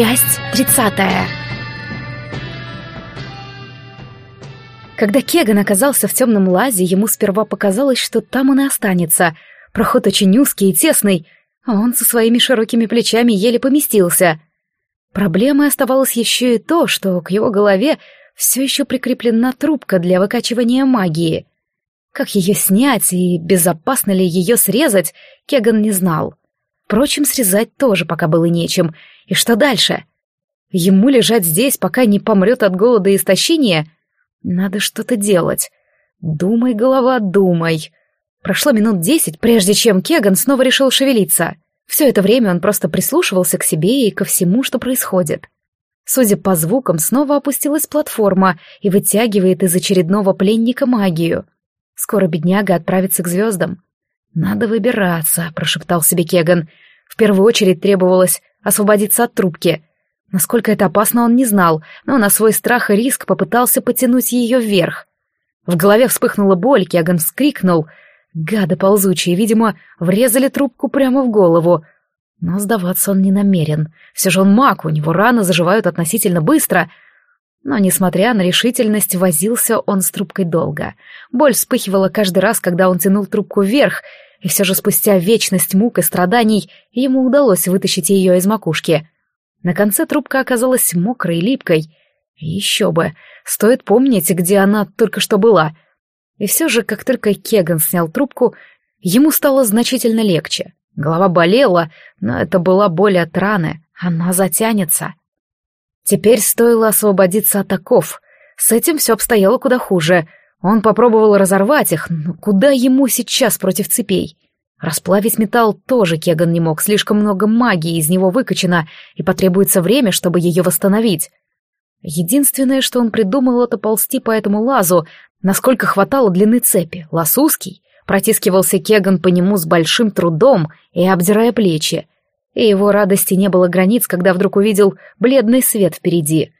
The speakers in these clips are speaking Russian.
Часть тридцатая. Когда Кеган оказался в темном лазе, ему сперва показалось, что там он и останется. Проход очень узкий и тесный, а он со своими широкими плечами еле поместился. Проблемой оставалось еще и то, что к его голове все еще прикреплена трубка для выкачивания магии. Как ее снять и безопасно ли ее срезать, Кеган не знал. Впрочем, срезать тоже пока было нечем. И что дальше? Ему лежать здесь, пока не помрет от голода и истощения? Надо что-то делать. Думай, голова, думай. Прошло минут десять, прежде чем Кеган снова решил шевелиться. Все это время он просто прислушивался к себе и ко всему, что происходит. Судя по звукам, снова опустилась платформа и вытягивает из очередного пленника магию. Скоро бедняга отправится к звездам. «Надо выбираться», — прошептал себе Кеган. В первую очередь требовалось освободиться от трубки. Насколько это опасно, он не знал, но на свой страх и риск попытался потянуть ее вверх. В голове вспыхнула боль, Кеган вскрикнул. Гады ползучие, видимо, врезали трубку прямо в голову. Но сдаваться он не намерен. Все же он маг, у него раны заживают относительно быстро — но, несмотря на решительность, возился он с трубкой долго. Боль вспыхивала каждый раз, когда он тянул трубку вверх, и все же спустя вечность мук и страданий ему удалось вытащить ее из макушки. На конце трубка оказалась мокрой и липкой. Еще бы, стоит помнить, где она только что была. И все же, как только Кеган снял трубку, ему стало значительно легче. Голова болела, но это была боль от раны, она затянется. Теперь стоило освободиться от оков. С этим все обстояло куда хуже. Он попробовал разорвать их, но куда ему сейчас против цепей? Расплавить металл тоже Кеган не мог, слишком много магии из него выкачано, и потребуется время, чтобы ее восстановить. Единственное, что он придумал, это ползти по этому лазу, насколько хватало длины цепи. Лаз узкий, протискивался Кеган по нему с большим трудом и обдирая плечи и его радости не было границ, когда вдруг увидел бледный свет впереди.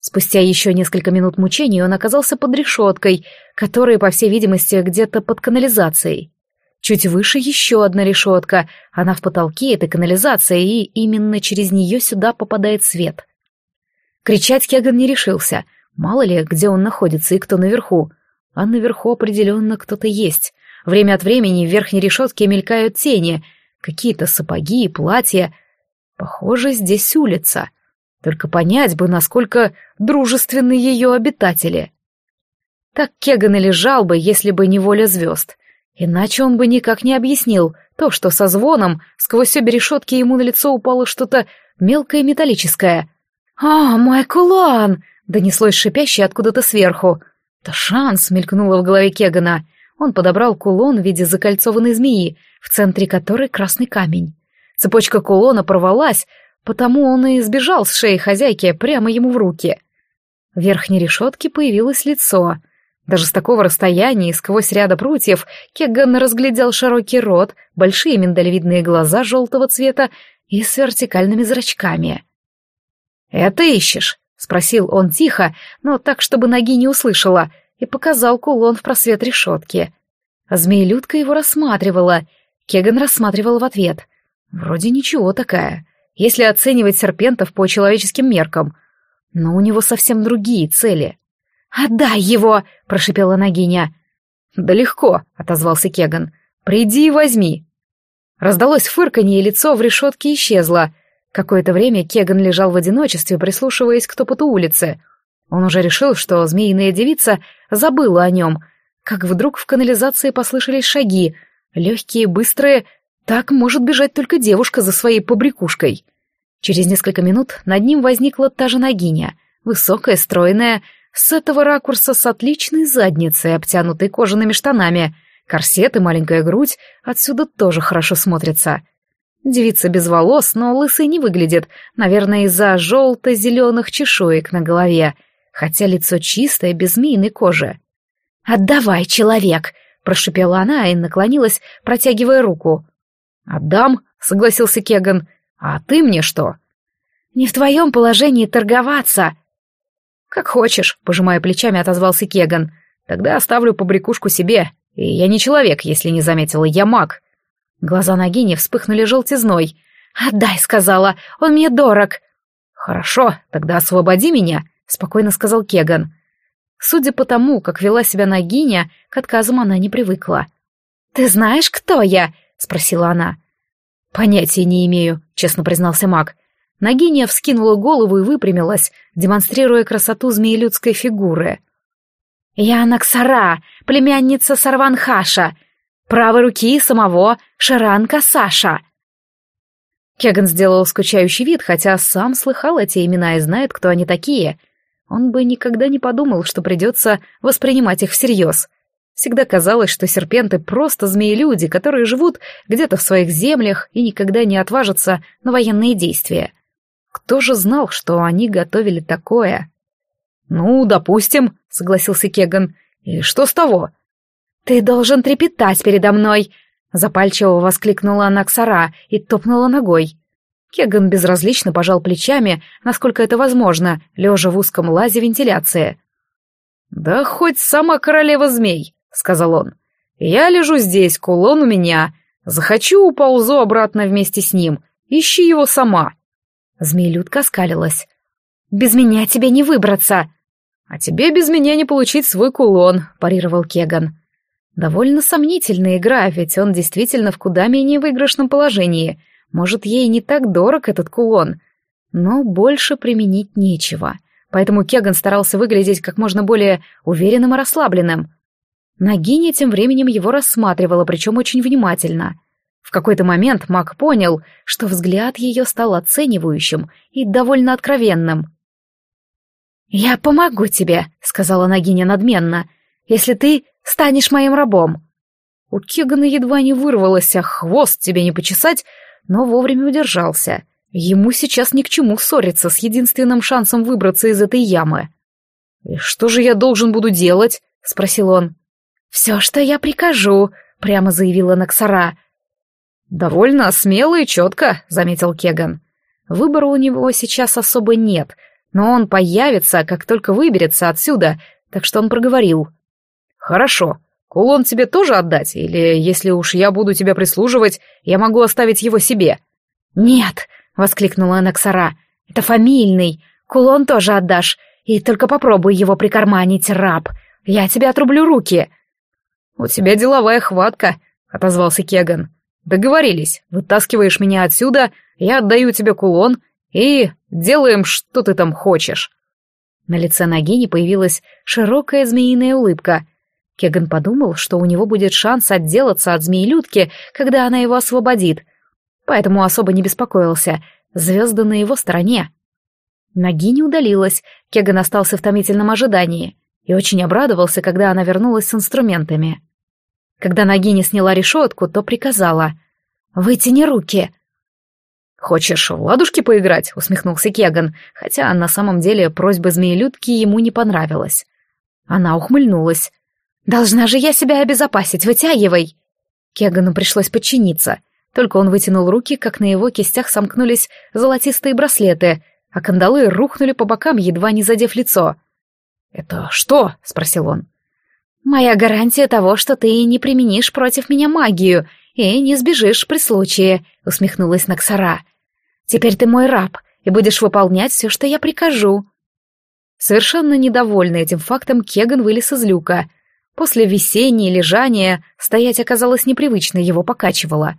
Спустя еще несколько минут мучений он оказался под решеткой, которая, по всей видимости, где-то под канализацией. Чуть выше еще одна решетка, она в потолке этой канализации, и именно через нее сюда попадает свет. Кричать Кеган не решился, мало ли, где он находится и кто наверху. А наверху определенно кто-то есть. Время от времени в верхней решетке мелькают тени — какие-то сапоги и платья. Похоже, здесь улица. Только понять бы, насколько дружественны ее обитатели. Так Кеган и лежал бы, если бы не воля звезд. Иначе он бы никак не объяснил то, что со звоном сквозь обе решетки ему на лицо упало что-то мелкое металлическое. «А, мой кулан!» — донеслось шипящее откуда-то сверху. «Да шанс!» — мелькнуло в голове Кегана. Он подобрал кулон в виде закольцованной змеи, в центре которой красный камень. Цепочка кулона порвалась, потому он и сбежал с шеи хозяйки прямо ему в руки. В верхней решетке появилось лицо. Даже с такого расстояния и сквозь ряда прутьев Кеган разглядел широкий рот, большие миндалевидные глаза желтого цвета и с вертикальными зрачками. «Это ищешь?» — спросил он тихо, но так, чтобы ноги не услышала, и показал кулон в просвет решетки. Змеелюдка его рассматривала. Кеган рассматривал в ответ. Вроде ничего такая, если оценивать серпентов по человеческим меркам. Но у него совсем другие цели. «Отдай его!» — прошипела Нагиня. «Да легко», — отозвался Кеган. «Приди и возьми». Раздалось фырканье, и лицо в решетке исчезло. Какое-то время Кеган лежал в одиночестве, прислушиваясь к топоту улицы. Он уже решил, что змеиная девица забыла о нем, как вдруг в канализации послышались шаги, легкие, быстрые, так может бежать только девушка за своей побрякушкой. Через несколько минут над ним возникла та же ногиня, высокая, стройная, с этого ракурса с отличной задницей, обтянутой кожаными штанами, корсет и маленькая грудь отсюда тоже хорошо смотрятся. Девица без волос, но лысой не выглядит, наверное, из-за желто-зеленых чешуек на голове — хотя лицо чистое, без змеиной кожи. «Отдавай, человек!» — прошипела она и наклонилась, протягивая руку. «Отдам», — согласился Кеган. «А ты мне что?» «Не в твоем положении торговаться». «Как хочешь», — пожимая плечами, отозвался Кеган. «Тогда оставлю побрякушку себе. И я не человек, если не заметила, я маг». Глаза Нагини вспыхнули желтизной. «Отдай», — сказала, — «он мне дорог». «Хорошо, тогда освободи меня», — спокойно сказал Кеган. Судя по тому, как вела себя Нагиня, к отказам она не привыкла. «Ты знаешь, кто я?» — спросила она. «Понятия не имею», — честно признался маг. Нагиня вскинула голову и выпрямилась, демонстрируя красоту змеелюдской фигуры. «Я Наксара, племянница Сарванхаша, правой руки самого Шаранка Саша». Кеган сделал скучающий вид, хотя сам слыхал эти имена и знает, кто они такие. Он бы никогда не подумал, что придется воспринимать их всерьез. Всегда казалось, что серпенты просто змеи-люди, которые живут где-то в своих землях и никогда не отважатся на военные действия. Кто же знал, что они готовили такое? «Ну, допустим», — согласился Кеган. «И что с того?» «Ты должен трепетать передо мной», Запальчиво воскликнула она Ксара и топнула ногой. Кеган безразлично пожал плечами, насколько это возможно, лежа в узком лазе вентиляции. «Да хоть сама королева змей», — сказал он. «Я лежу здесь, кулон у меня. Захочу, уползу обратно вместе с ним. Ищи его сама». Змеелюдка скалилась. «Без меня тебе не выбраться!» «А тебе без меня не получить свой кулон», — парировал Кеган. Довольно сомнительная игра, ведь он действительно в куда менее выигрышном положении. Может, ей не так дорог этот кулон. Но больше применить нечего. Поэтому Кеган старался выглядеть как можно более уверенным и расслабленным. Нагиня тем временем его рассматривала, причем очень внимательно. В какой-то момент Мак понял, что взгляд ее стал оценивающим и довольно откровенным. «Я помогу тебе», — сказала Нагиня надменно, — «если ты Станешь моим рабом!» У Кегана едва не вырвалось, а хвост тебе не почесать, но вовремя удержался. Ему сейчас ни к чему ссориться с единственным шансом выбраться из этой ямы. «И что же я должен буду делать?» — спросил он. «Все, что я прикажу», — прямо заявила Наксара. «Довольно смело и четко», — заметил Кеган. «Выбора у него сейчас особо нет, но он появится, как только выберется отсюда, так что он проговорил». «Хорошо. Кулон тебе тоже отдать? Или, если уж я буду тебя прислуживать, я могу оставить его себе?» «Нет!» — воскликнула Анаксара. «Это фамильный. Кулон тоже отдашь. И только попробуй его прикарманить, раб. Я тебе отрублю руки». «У тебя деловая хватка», — отозвался Кеган. «Договорились. Вытаскиваешь меня отсюда, я отдаю тебе кулон и делаем, что ты там хочешь». На лице Нагини появилась широкая змеиная улыбка, Кеган подумал, что у него будет шанс отделаться от змеи-людки, когда она его освободит. Поэтому особо не беспокоился. Звезды на его стороне. Ноги не удалилась, Кеган остался в томительном ожидании и очень обрадовался, когда она вернулась с инструментами. Когда Нагини сняла решетку, то приказала «Вытяни руки». «Хочешь в ладушки поиграть?» — усмехнулся Кеган, хотя на самом деле просьба змеелюдки ему не понравилась. Она ухмыльнулась. «Должна же я себя обезопасить, вытягивай!» Кегану пришлось подчиниться. Только он вытянул руки, как на его кистях сомкнулись золотистые браслеты, а кандалы рухнули по бокам, едва не задев лицо. «Это что?» — спросил он. «Моя гарантия того, что ты не применишь против меня магию и не сбежишь при случае», — усмехнулась Наксара. «Теперь ты мой раб и будешь выполнять все, что я прикажу». Совершенно недовольный этим фактом, Кеган вылез из люка — После весенней лежания стоять оказалось непривычно, его покачивало.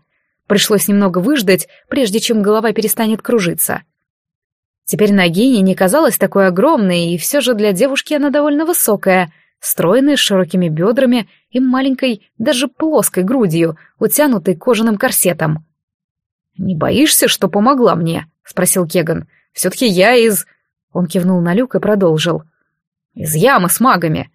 Пришлось немного выждать, прежде чем голова перестанет кружиться. Теперь Нагиня не казалась такой огромной, и все же для девушки она довольно высокая, стройная, с широкими бедрами и маленькой, даже плоской грудью, утянутой кожаным корсетом. «Не боишься, что помогла мне?» — спросил Кеган. «Все-таки я из...» Он кивнул на люк и продолжил. «Из ямы с магами.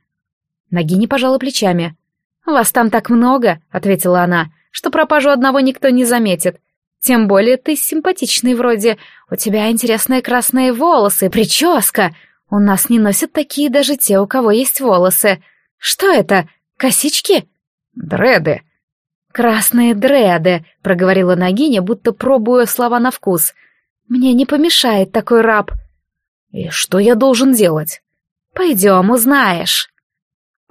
Нагини пожала плечами. «Вас там так много», — ответила она, — «что пропажу одного никто не заметит. Тем более ты симпатичный вроде. У тебя интересные красные волосы, прическа. У нас не носят такие даже те, у кого есть волосы. Что это? Косички?» «Дреды». «Красные дреды», — проговорила Нагиня, будто пробуя слова на вкус. «Мне не помешает такой раб». «И что я должен делать?» «Пойдем, узнаешь».